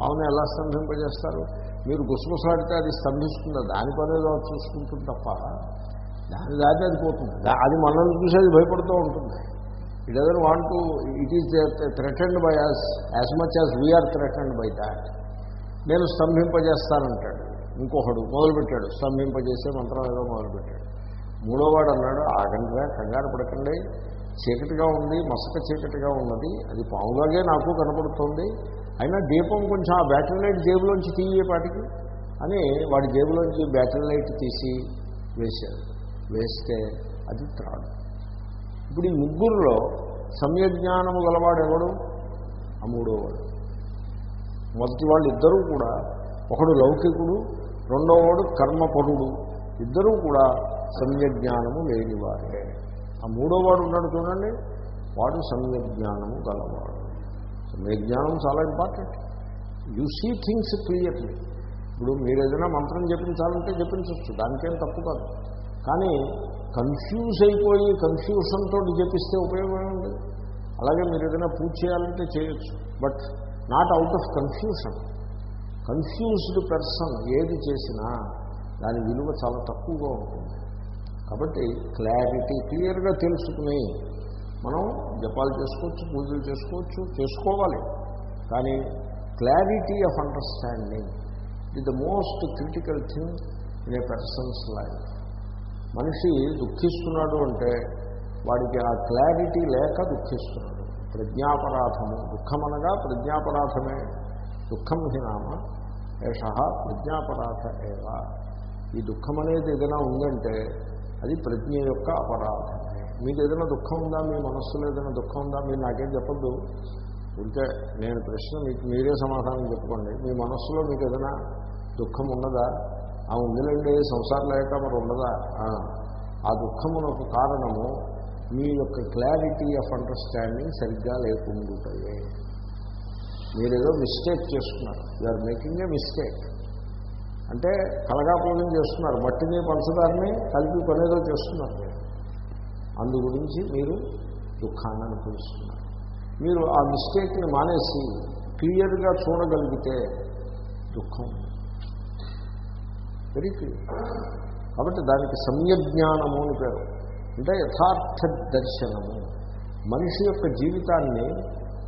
Speaker 1: పావుని ఎలా స్తంభింపజేస్తారు? మీరు గుసగుసలాడితే అది స్తంభిస్తుందా? దాని పని ఏదో చూసుకుంటుంది తప్ప. దాని దాటి అది పోతుంది. అది మనల్ని చూసి అది భయపడుతూ ఉంటుంది. It doesn't want to it is threatened by us as much as we are threatened by that నేను స్తంభింపజేస్తానంటాడు. ఇంకొకడు మొదలుపెట్టాడు. స్తంభింపజేసే మంత్రం ఏదో మొదలుపెట్టాడు. మూడోవాడు అన్నాడు ఆగండిగా కంగారు పడకండి. చీకటిగా ఉంది మసక చీకటిగా ఉన్నది. అది పావులాగే నాకు కనపడుతుంది. అయినా దీపం కొంచెం ఆ బ్యాటరీ లైట్ జేబులోంచి తీయేపాటికి అని వాడి జేబులోంచి బ్యాటరీ లైట్ తీసి వేశాడు. వేస్తే అది త్రాడు ఇప్పుడు ఈ ముగ్గురులో సమ్యజ్ఞానము గలవాడు ఎవడు? ఆ మూడోవాడు. మొదటి వాళ్ళు ఇద్దరూ కూడా ఒకడు లౌకికుడు రెండోవాడు కర్మపరుడు. ఇద్దరూ కూడా సమ్యజ్ఞానము లేనివారే. ఆ మూడోవాడు ఉన్నాడు చూడండి వాడు సమ్యజ్ఞానము గలవాడు. సమ్యజ్ఞానం చాలా important. You see things clearly. ఇప్పుడు మీరు ఏదైనా మంత్రం చెప్పించాలంటే జపించవచ్చు దానికేం తప్పు కాదు. కానీ కన్ఫ్యూజ్ అయిపోయి కన్ఫ్యూషన్తో చెప్పిస్తే ఉపయోగం ఉంది అలాగే మీరు ఏదైనా పూజ చేయాలంటే చేయొచ్చు. But not out of confusion confused person ఏది చేసినా దాని విలువ చాలా తక్కువగా ఉంటుంది. కాబట్టి క్లారిటీ క్లియర్గా తెలుసుకుని మనం జపాలు చేసుకోవచ్చు పూజలు చేసుకోవచ్చు చేసుకోవాలి. కానీ క్లారిటీ ఆఫ్ అండర్స్టాండింగ్ ఇది the most critical thing in a person's life మనిషి దుఃఖిస్తున్నాడు అంటే వాడికి ఆ క్లారిటీ లేక దుఃఖిస్తున్నాడు. ప్రజ్ఞాపరాధము అనగా ప్రజ్ఞాపరాధమే. దుఃఖం హినామ ఏష ప్రజ్ఞాపరాధ ఏవా. ఈ దుఃఖం అనేది ఏదైనా ఉందంటే అది ప్రజ్ఞ యొక్క అపరాధమే. మీకు ఏదైనా దుఃఖం ఉందా? మీ మనస్సులో ఏదైనా దుఃఖం ఉందా? మీరు నాకేం చెప్పద్దు. ఉంటే నేను ప్రశ్న మీకు మీరే సమాధానం చెప్పుకోండి. మీ మనస్సులో మీకు ఏదైనా దుఃఖం ఉన్నదా? ఆ ఉందిలండి సంసారం లేక మరి ఉండదా? ఆ, దుఃఖమునకు కారణము మీ యొక్క క్లారిటీ ఆఫ్ అండర్స్టాండింగ్ సరిగ్గా లేకుండాయే మీరేదో మిస్టేక్ చేస్తున్నారు. యూఆర్ మేకింగ్ ఏ మిస్టేక్ అంటే కలగాపోలం చేస్తున్నారు. మట్టిని పంచదారిని కలిపి పనేదో చేస్తున్నారు. మీరు అందు గురించి మీరు దుఃఖాన్ని అనుభవిస్తున్నారు. మీరు ఆ మిస్టేక్ని మానేసి క్లియర్గా చూడగలిగితే దుఃఖం వెరీ క్లియర్ కాబట్టి దానికి సమ్యజ్ఞానము అని పేరు. అంటే యథార్థ దర్శనము. మనిషి యొక్క జీవితాన్ని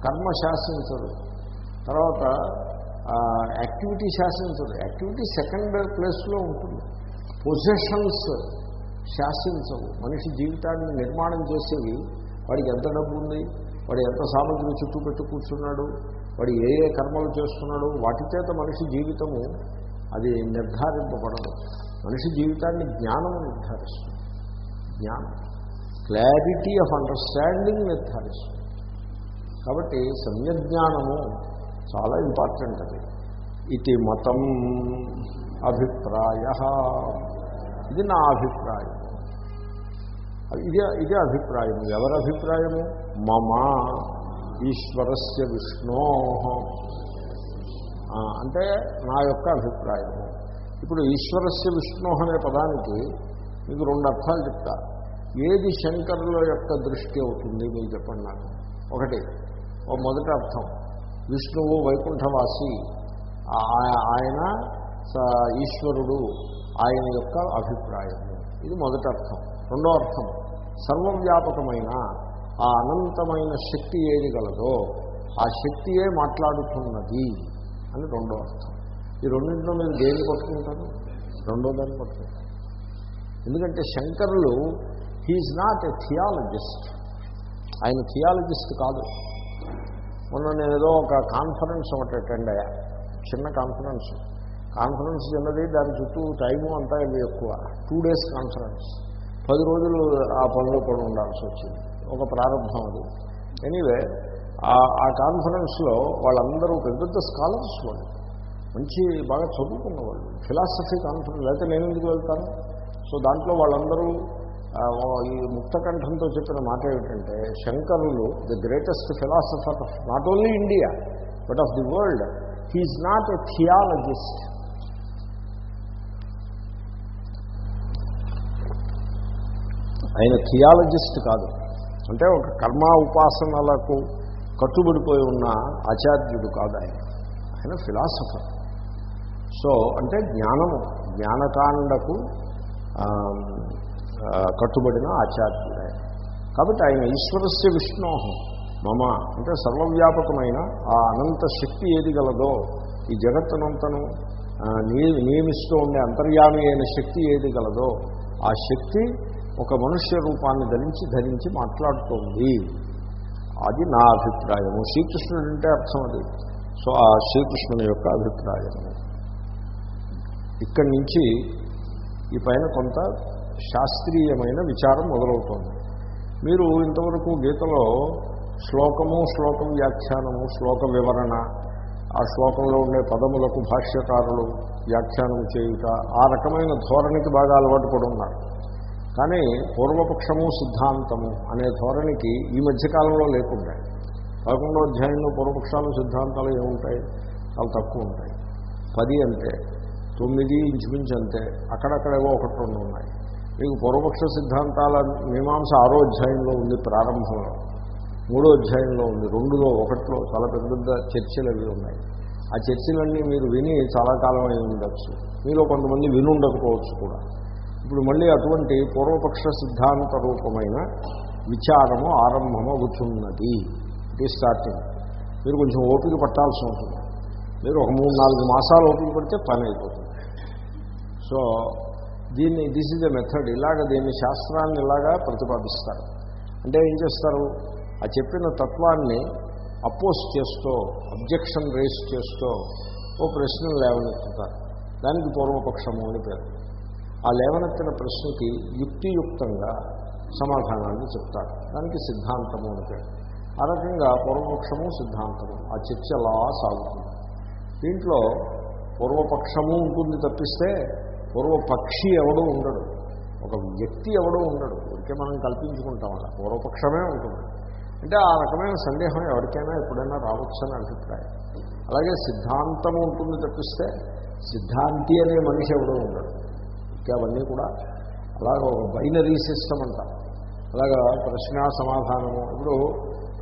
Speaker 1: కర్మ శాసించదు. తర్వాత యాక్టివిటీ శాసించదు. యాక్టివిటీ సెకండ్ ప్లేస్లో ఉంటుంది. పొజిషన్స్ శాసించవు. మనిషి జీవితాన్ని నిర్మాణం చేసేవి వాడికి ఎంత డబ్బు ఉంది వాడు ఎంత సామగ్రి చుట్టూ పెట్టు కూర్చున్నాడు వాడు ఏ ఏ కర్మలు చేస్తున్నాడు వాటి చేత మనిషి జీవితము అది నిర్ధారింపబడదు. మనిషి జీవితాన్ని జ్ఞానం నిర్ధారిస్తుంది. జ్ఞానం. క్లారిటీ ఆఫ్ అండర్స్టాండింగ్ నిర్ధారిస్తుంది. కాబట్టి సమ్యజ్ఞానము చాలా ఇంపార్టెంట్ అది. ఇది మతం అభిప్రాయ. ఇది నా అభిప్రాయం. ఇదే ఇదే అభిప్రాయం. ఎవరి అభిప్రాయము మమ. ఈశ్వరస్య విష్ణో. అంటే నా యొక్క అభిప్రాయము ఇప్పుడు ఈశ్వరస్య విష్ణు అనే పదానికి మీకు రెండు అర్థాలు చెప్తా. ఏది శంకరుల యొక్క దృష్టి అవుతుంది మీరు చెప్పండి నాకు. ఒకటి ఓ మొదటి అర్థం. విష్ణువు వైకుంఠవాసి. ఆ- ఆయన స- ఈశ్వరుడు ఆయన యొక్క అభిప్రాయము ఇది మొదటి అర్థం. రెండో అర్థం సర్వవ్యాపకమైన ఆ అనంతమైన శక్తి ఏది గలదో ఆ శక్తియే మాట్లాడుతున్నది. అని రెండో అర్థం. ఈ రెండింటిలో మీరు దేన్ని పట్టుకుంటారు? రెండో దాన్ని పట్టుకుంటారు. ఎందుకంటే శంకరులు he is not a theologist ఆయన థియాలజిస్ట్ కాదు. మొన్న నేను ఏదో ఒక కాన్ఫరెన్స్ ఒకటి అటెండ్ అయ్యా. చిన్న కాన్ఫరెన్స్ కాన్ఫరెన్స్ చిన్నది దాని చుట్టూ టైము అంతా ఇవి ఎక్కువ. టూ డేస్ కాన్ఫరెన్స్ పది రోజులు ఆ పనులు కూడా ఉండాల్సి వచ్చింది. ఒక ప్రారంభం అది. ఎనీవే ఆ కాన్ఫరెన్స్లో వాళ్ళందరూ పెద్ద పెద్ద స్కాలర్స్ వాళ్ళు. మంచి బాగా చదువుకున్న వాళ్ళు ఫిలాసఫీ కాన్ఫరెన్స్ అయితే నేను ఎందుకు వెళ్తాను? సో దాంట్లో వాళ్ళందరూ ఈ ముక్తకంఠంతో చెప్పిన మాట ఏమిటంటే శంకరులు the greatest philosopher of not only India but of the world he is not a theologist ఆయన థియాలజిస్ట్ కాదు. అంటే ఒక కర్మ ఉపాసనలకు కట్టుబడిపోయి ఉన్న ఆచార్యుడు కాదు ఆయన. ఆయన ఫిలాసఫర్. సో అంటే జ్ఞానము జ్ఞానకాండకు కట్టుబడిన ఆచార్యుడు. కాబట్టి ఆయన ఈశ్వరస్య విష్ణోహం మమ అంటే సర్వవ్యాపకమైన ఆ అనంత శక్తి ఏది గలదో ఈ జగత్తునంతను నియమిస్తూ ఉండే అంతర్యామి అయిన శక్తి ఏది గలదో ఆ శక్తి ఒక మనుష్య రూపాన్ని ధరించి ధరించి మాట్లాడుతోంది. అది నా అభిప్రాయము. శ్రీకృష్ణుడు అంటే అర్థం అది. సో ఆ శ్రీకృష్ణుని యొక్క అభిప్రాయము. ఇక్కడి నుంచి ఈ పైన కొంత శాస్త్రీయమైన విచారం మొదలవుతోంది. మీరు ఇంతవరకు గీతలో శ్లోకము శ్లోకం వ్యాఖ్యానము శ్లోక వివరణ ఆ శ్లోకంలో ఉండే పదములకు భాష్యకారులు వ్యాఖ్యానం చేయుట ఆ రకమైన ధోరణికి బాగా అలవాటు కూడా ఉన్నారు. కానీ పూర్వపక్షము సిద్ధాంతము అనే ధోరణికి ఈ మధ్యకాలంలో లేకుండా. పదకొండో అధ్యాయంలో పూర్వపక్షాలు సిద్ధాంతాలు ఏముంటాయి? చాలా తక్కువ ఉంటాయి. పది అంతే తొమ్మిది ఇంచుమించు అంతే. అక్కడక్కడేవో ఒకటి రెండు ఉన్నాయి. మీకు పూర్వపక్ష సిద్ధాంతాల మీమాంస ఆరో అధ్యాయంలో ఉంది ప్రారంభంలో. మూడో అధ్యాయంలో ఉంది. రెండులో ఒకటిలో చాలా పెద్ద పెద్ద చర్చలు అవి ఉన్నాయి. ఆ చర్చలన్నీ మీరు విని చాలా కాలం అయి ఉండొచ్చు. మీలో కొంతమంది విని ఉండకపోవచ్చు కూడా. ఇప్పుడు మళ్ళీ అటువంటి పూర్వపక్ష సిద్ధాంత రూపమైన విచారము ఆరంభమవుతున్నది. ఇట్ ఈస్ స్టార్టింగ్ మీరు కొంచెం ఓపిక పట్టాల్సి ఉంటుంది. మీరు ఒక మూడు నాలుగు మాసాలు ఓపిక పడితే పని అయిపోతుంది. సో దీన్ని దిస్ ఇస్ ఎ మెథడ్ ఇలాగ దీన్ని శాస్త్రాన్ని ఇలాగా ప్రతిపాదిస్తారు. అంటే ఏం చేస్తారు? ఆ చెప్పిన తత్వాన్ని అపోజ్ చేస్తూ అబ్జెక్షన్ రేస్ చేస్తూ ఓ ప్రశ్నలు లేవనెత్తుతారు. దానికి పూర్వపక్షము అని పేరు. ఆ లేవనెత్తిన ప్రశ్నకి యుక్తియుక్తంగా సమాధానాన్ని చెప్తారు. దానికి సిద్ధాంతము అంటే ఆ రకంగా పూర్వపక్షము సిద్ధాంతము. ఆ చర్చ అలా సాగుతుంది. దీంట్లో పూర్వపక్షము ఉంటుంది తప్పిస్తే పూర్వపక్షి ఎవడూ ఉండడు. ఒక వ్యక్తి ఎవడూ ఉండడు. ఊరికే మనం కల్పించుకుంటాం అలా. పూర్వపక్షమే ఉంటుంది. అంటే ఆ రకమైన సందేహం ఎవరికైనా ఎప్పుడైనా రావచ్చని అభిప్రాయం. అలాగే సిద్ధాంతం ఉంటుంది తప్పిస్తే సిద్ధాంతి అనే మనిషి ఎవడూ ఉండడు. ఇంకా అవన్నీ కూడా అలాగ ఒక బైనరీ సిస్టమ్ అంట. అలాగా ప్రశ్న సమాధానము. ఇప్పుడు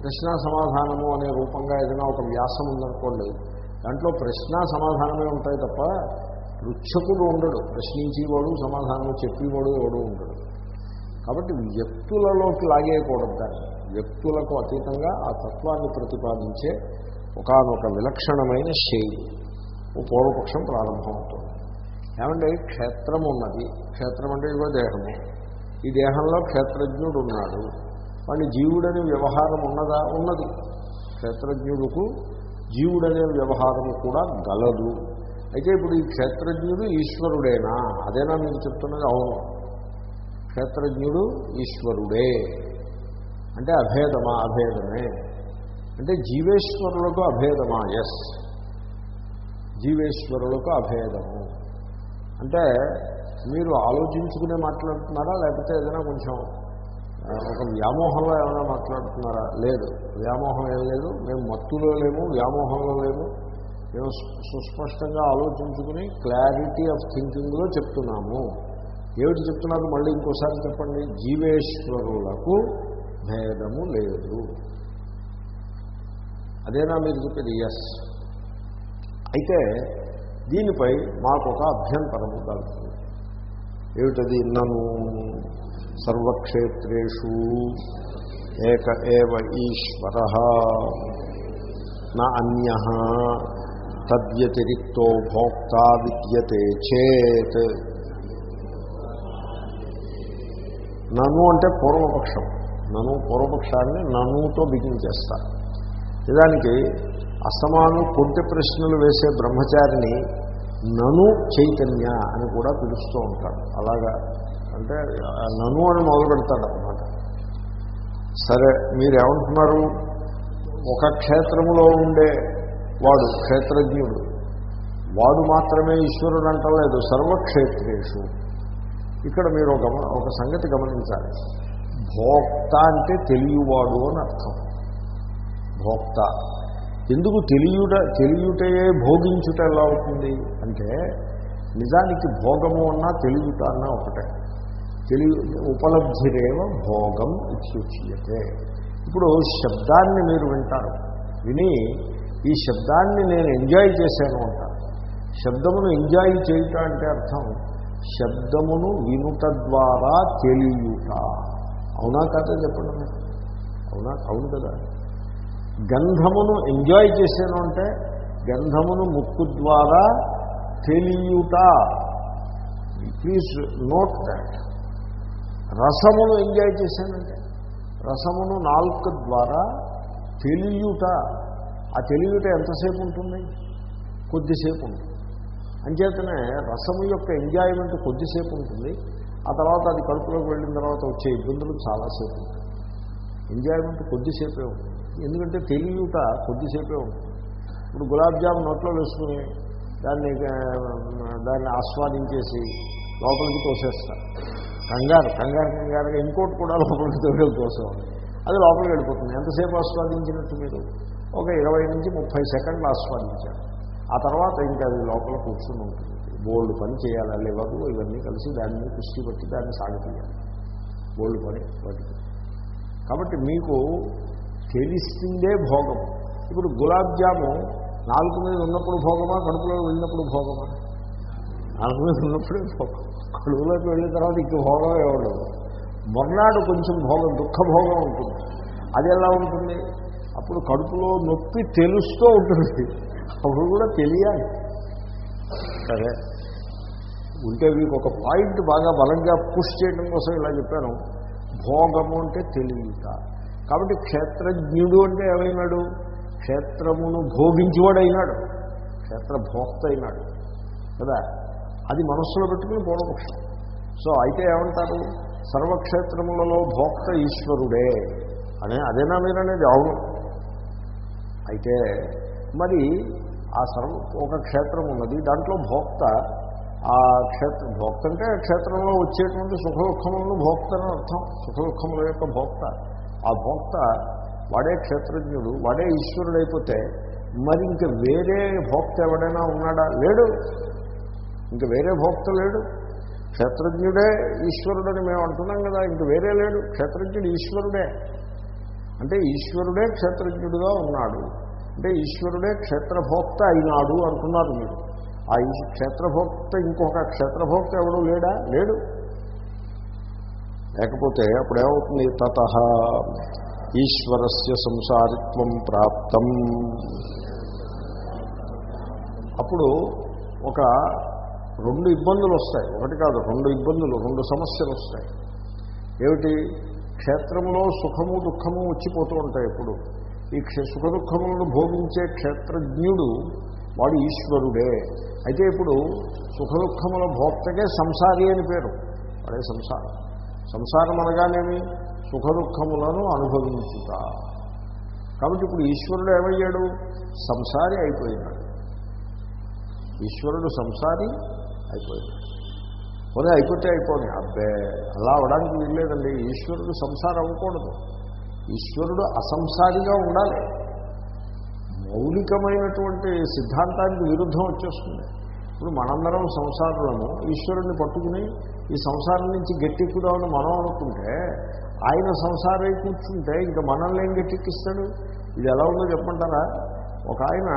Speaker 1: ప్రశ్న సమాధానము అనే రూపంగా ఏదైనా ఒక వ్యాసం ఉందనుకోండి దాంట్లో ప్రశ్న సమాధానమే ఉంటాయి తప్ప పృచ్ఛకుడు ఉండడు. ప్రశ్నించేవాడు సమాధానం చెప్పేవాడు ఎవడు ఉండడు. కాబట్టి వ్యక్తులలోకి లాగేయకూడదు దాన్ని. వ్యక్తులకు అతీతంగా ఆ తత్వాన్ని ప్రతిపాదించే ఒకనొక విలక్షణమైన శైలి ఓ పూర్వపక్షం ప్రారంభమవుతుంది. ఏమంటే క్షేత్రం ఉన్నది క్షేత్రం అంటే ఇదిగో దేహము. ఈ దేహంలో క్షేత్రజ్ఞుడు ఉన్నాడు వాడి జీవుడనే వ్యవహారం ఉన్నదా? ఉన్నది. క్షేత్రజ్ఞుడుకు జీవుడనే వ్యవహారం కూడా గలదు. అయితే ఇప్పుడు ఈ క్షేత్రజ్ఞుడు ఈశ్వరుడేనా? అదేనా మీరు చెప్తున్నది? అవును. క్షేత్రజ్ఞుడు ఈశ్వరుడే. అంటే అభేదమా? అభేదమే. అంటే జీవేశ్వరులకు అభేదమా? ఎస్. జీవేశ్వరులకు అభేదము. అంటే మీరు ఆలోచించుకునే మాట్లాడుతున్నారా? లేకపోతే ఏదైనా కొంచెం ఒక వ్యామోహంలో ఏమైనా మాట్లాడుతున్నారా? లేదు. వ్యామోహం ఏం లేదు. మేము మత్తులో లేము వ్యామోహంలో లేము. మేము సుస్పష్టంగా ఆలోచించుకుని క్లారిటీ ఆఫ్ థింకింగ్లో చెప్తున్నాము. ఏమిటి చెప్తున్నారు? మళ్ళీ ఇంకోసారి చెప్పండి. జీవేశ్వరులకు భేదము లేదు. అదేనా మీరు చెప్పేది? ఎస్ అయితే దీనిపై మాకు ఒక అభ్యంతరము కలుగుతుంది ఏమిటది? నను సర్వక్షేత్రేషు ఏక ఏవ ఈశ్వర. నా అన్య తద్వ్యతిరిక్తో భోక్త విద్యతే చేత్. నను అంటే పూర్వపక్షం. నను పూర్వపక్షాన్ని ననుతో బిగించేస్తారు నిజానికి అస్తమాను కొట్టి ప్రశ్నలు వేసే బ్రహ్మచారిని నను చైతన్య అని కూడా పిలుస్తూ ఉంటాడు. అలాగా? అంటే నను అని మొదలు పెడతాడు అనమాట సరే మీరేమంటున్నారు? ఒక క్షేత్రంలో ఉండే వాడు క్షేత్రజ్ఞుడు. వాడు మాత్రమే ఈశ్వరుడు అంటలేదు సర్వక్షేత్రేషు. ఇక్కడ మీరు గమ ఒక సంగతి గమనించాలి. భోక్త అంటే తెలియవాడు అని అర్థం. భోక్త. ఎందుకు తెలియుట తెలియటయే భోగించుట ఎలా అవుతుంది? అంటే నిజానికి భోగము అన్నా తెలియట అన్నా ఒకటే. తెలియ ఉపలబ్ధిరేవ భోగం ఇచ్చుచ్యతే ఇప్పుడు శబ్దాన్ని మీరు వింటారు. విని ఈ శబ్దాన్ని నేను ఎంజాయ్ చేశాను అంటారు. శబ్దమును ఎంజాయ్ చేయుట అంటే అర్థం శబ్దమును వినుట ద్వారా తెలియుట. అవునా కదా చెప్పండి అవునా? అవును కదా. గంధమును ఎంజాయ్ చేశాను అంటే గంధమును ముక్కు ద్వారా తెలియుట. ప్లీజ్ నోట్ దాట్ రసమును ఎంజాయ్ చేశానంటే రసమును నాలుక ద్వారా తెలియుట. ఆ తెలియట ఎంతసేపు ఉంటుంది? కొద్దిసేపు ఉంటుంది. అంచేతనే రసము యొక్క ఎంజాయ్మెంట్ కొద్దిసేపు ఉంటుంది. ఆ తర్వాత అది కడుపులోకి వెళ్ళిన తర్వాత వచ్చే ఇబ్బందులు చాలాసేపు ఉంటుంది. ఎంజాయ్మెంట్ కొద్దిసేపే ఉంటుంది. ఎందుకంటే తెలియట కొద్దిసేపే ఉంటుంది ఇప్పుడు గులాబ్ జామ్ నోట్లో వేసుకుని దాన్ని దాన్ని ఆస్వాదించేసి లోపలికి తోసేస్తారు కంగారు కంగారు కంగారుగా ఇంకోటి కూడా లోపలికి తోడు తోసేవాడు. అది లోపలికి వెళ్ళిపోతుంది. ఎంతసేపు ఆస్వాదించినట్టు మీరు? ఒక ఇరవై నుంచి ముప్పై సెకండ్లు ఆస్వాదించారు ఆ తర్వాత ఇంకా అది లోపల కూర్చుని ఉంటుంది. బోల్డ్ పని చేయాలి లివరు ఇవన్నీ కలిసి దాన్ని పుష్టి పట్టి దాన్ని సాగతీయాలి బోల్డ్ పని వాటికి. కాబట్టి మీకు తెలిసిందే భోగం. ఇప్పుడు గులాబ్ జాము నాలుగు మీద ఉన్నప్పుడు భోగమా కడుపులో వెళ్ళినప్పుడు భోగమా? నాలుగు మీద ఉన్నప్పుడే భోగం. కడుపులోకి వెళ్ళిన తర్వాత ఇంక భోగం ఉండదు. మొన్నాడు కొంచెం భోగం దుఃఖభోగం ఉంటుంది. అది ఎలా ఉంటుంది? అప్పుడు కడుపులో నొప్పి తెలుస్తూ ఉంటుంది. అప్పుడు కూడా తెలియాలి. సరే. ఉంటే మీకు ఒక పాయింట్ బాగా బలంగా పుష్ చేయడం కోసం ఇలా చెప్పాను. భోగము అంటే తెలియట. కాబట్టి క్షేత్రజ్ఞుడు అంటే ఏమైనాడు? క్షేత్రమును భోగించేవాడైనాడు. క్షేత్రభోక్త అయినాడు కదా? అది మనస్సులో పెట్టుకుని పూర్వపక్షం. సో అయితే ఏమంటారు? సర్వక్షేత్రములలో భోక్త ఈశ్వరుడే. అనే అదేనా మీరనేది? అవును. అయితే మరి ఆ సర్వ ఒక క్షేత్రం ఉన్నది దాంట్లో భోక్త ఆ క్షేత్ర భోక్త అంటే క్షేత్రంలో వచ్చేటువంటి సుఖ దుఃఖములను భోక్త అని అర్థం. సుఖ దుఃఖముల యొక్క భోక్త. ఆ భోక్త వాడే క్షేత్రజ్ఞుడు వాడే ఈశ్వరుడు అయిపోతే మరి ఇంక వేరే భోక్త ఎవడైనా ఉన్నాడా? లేడు. ఇంక వేరే భోక్త లేడు. క్షేత్రజ్ఞుడే ఈశ్వరుడని మేము అంటున్నాం కదా ఇంక వేరే లేడు. క్షేత్రజ్ఞుడు ఈశ్వరుడే. అంటే ఈశ్వరుడే క్షేత్రజ్ఞుడుగా ఉన్నాడు. అంటే ఈశ్వరుడే క్షేత్రభోక్త అయినాడు అంటున్నారు మీరు. ఆ ఈ క్షేత్రభోక్త ఇంకొక క్షేత్రభోక్త ఎవడు లేడా? లేడు. లేకపోతే అప్పుడేమవుతుంది? తత ఈశ్వరస్య సంసారిత్వం ప్రాప్తం. అప్పుడు ఒక రెండు ఇబ్బందులు వస్తాయి ఒకటి కాదు రెండు ఇబ్బందులు రెండు సమస్యలు వస్తాయి ఏమిటి? క్షేత్రంలో సుఖము దుఃఖము వచ్చిపోతూ ఉంటాయి ఎప్పుడు. ఈ క్ష సుఖ దుఃఖములను భోగించే క్షేత్రజ్ఞుడు వాడు ఈశ్వరుడే. అయితే ఇప్పుడు సుఖ దుఃఖముల భోక్తకే సంసారి అని పేరు. వాడే సంసారం. సంసారం అనగానేమి? సుఖ దుఃఖములను అనుభవించుట. కాబట్టి ఇప్పుడు ఈశ్వరుడు ఏమయ్యాడు? సంసారి అయిపోయినాడు. ఈశ్వరుడు సంసారి అయిపోయినాడు. పోనీ అయిపోతే అయిపోని. అబ్బే అలా అవడానికి వీల్లేదండి. ఈశ్వరుడు సంసారం అవ్వకూడదు. ఈశ్వరుడు అసంసారిగా ఉండాలి. మౌలికమైనటువంటి సిద్ధాంతానికి విరుద్ధం వచ్చేస్తుంది. ఇప్పుడు మనందరం సంసారులను ఈశ్వరుణ్ణి పట్టుకుని ఈ సంసారం నుంచి గట్టెక్కుదామని మనం అనుకుంటే ఆయన సంసారై కూర్చుంటే ఇంకా మనల్ని ఏం గట్టెక్కిస్తాడు? ఇది ఎలా ఉందో చెప్పంటారా ఒక ఆయన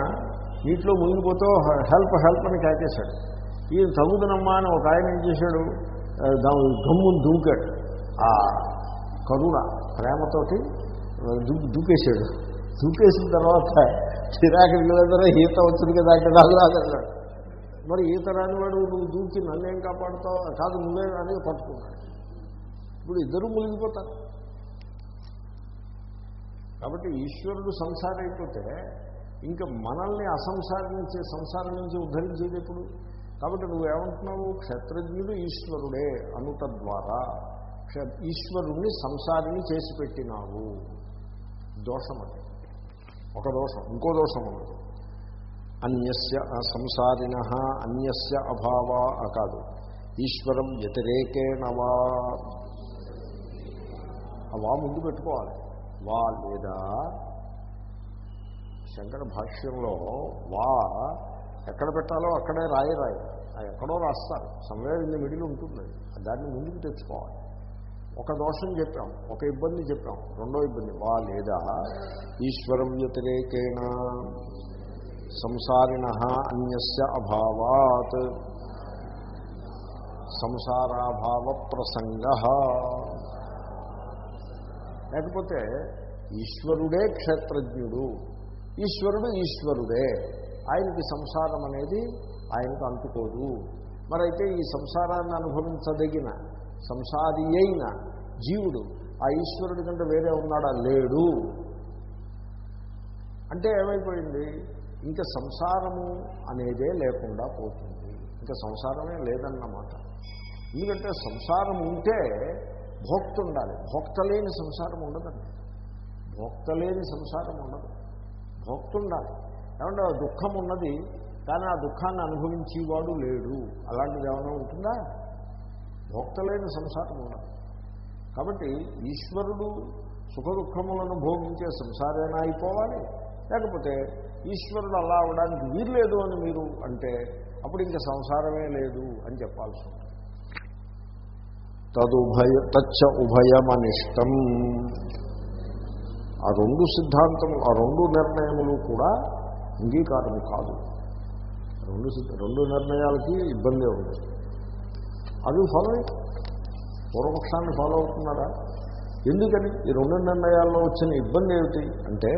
Speaker 1: నీటిలో మునిగిపోతూ హెల్ప్ హెల్ప్ అని కేకేశాడు. ఈయన తగుదనమ్మా అని ఒక ఆయన ఏం చేశాడు? ఆ, దాని గమ్మును దూకాడు. ఆ కరుణ ప్రేమతోటి దూ దూకేశాడు. దూకేసిన తర్వాత చిరాకుడికి వెళ్ళదరా ఈత వచ్చింది కదా అంటే నాకు మరి ఈత రాని వాడు నువ్వు దూకి నన్నేం కాపాడుతావు? కాదు నువ్వే అని పట్టుకున్నాడు. ఇప్పుడు ఇద్దరు మునిగిపోతారు. కాబట్టి ఈశ్వరుడు సంసారం అయిపోతే ఇంకా మనల్ని అసంసారం నుంచి సంసారం నుంచి ఉద్ధరించేది ఎప్పుడు? కాబట్టి నువ్వేమంటున్నావు? క్షత్రజ్ఞుడు ఈశ్వరుడే అనుట ద్వారా ఈశ్వరుణ్ణి సంసారిని చేసి పెట్టినావు దోషం అది ఒక దోషం ఇంకో దోషం ఉన్నది. అన్యస్య సంసారిణ అన్యస్య అభావా అకాదు కాదు. ఈశ్వరం వ్యతిరేకేణవా వా. ముందు పెట్టుకోవాలి. వా లేదా? శంకర భాష్యంలో వా ఎక్కడ పెట్టాలో అక్కడే రాయి రాయి. ఆ ఎక్కడో రాస్తారు. సమయం ఇన్ని మిడిల్ ఉంటుంది. దాన్ని ముందుకు తెచ్చుకోవాలి. ఒక దోషం చెప్పాం ఒక ఇబ్బంది చెప్పాం రెండో ఇబ్బంది. వా లేదా? ఈశ్వరం వ్యతిరేకేణ. సంసారిణ అన్యస్య అభావాత్. సంసారాభావ ప్రసంగ లేకపోతే ఈశ్వరుడే క్షేత్రజ్ఞుడు. ఈశ్వరుడు ఈశ్వరుడే. ఆయనకి సంసారం అనేది ఆయనకు అంటుకోదు. మరైతే ఈ సంసారాన్ని అనుభవించదగిన సంసారి అయిన జీవుడు ఆ ఈశ్వరుడి కంటే వేరే ఉన్నాడా? లేడు. అంటే ఏమైపోయింది? ఇంకా సంసారము అనేదే లేకుండా పోతుంది. ఇంకా సంసారమే లేదన్నమాట. ఎందుకంటే సంసారం ఉంటే భోక్త ఉండాలి భోక్త లేని సంసారం ఉండదండి. భోక్త లేని సంసారం ఉండదు. భోక్త ఉండాలి ఏమంటే దుఃఖం ఉన్నది కానీ ఆ దుఃఖాన్ని అనుభవించేవాడు లేడు. అలాంటిది ఏమైనా ఉంటుందా? భోక్త లేని సంసారం ఉండదు. కాబట్టి ఈశ్వరుడు సుఖ దుఃఖములను భోగించే సంసారేనా అయిపోవాలి? లేకపోతే ఈశ్వరుడు అలా అవడానికి వీర్లేదు అని మీరు అంటే అప్పుడు ఇంకా సంసారమే లేదు అని చెప్పాల్సి ఉంటుంది. తదుభయ తచ్చ ఉభయమనిష్టం. ఆ రెండు సిద్ధాంతములు ఆ రెండు నిర్ణయములు కూడా అంగీకారం కాదు. రెండు రెండు నిర్ణయాలకి ఇబ్బంది ఉంది అది ఫాలో పూర్వపక్షాన్ని ఫాలో అవుతున్నారా? ఎందుకని? ఈ రెండు నిర్ణయాల్లో వచ్చిన ఇబ్బంది ఏమిటి? అంటే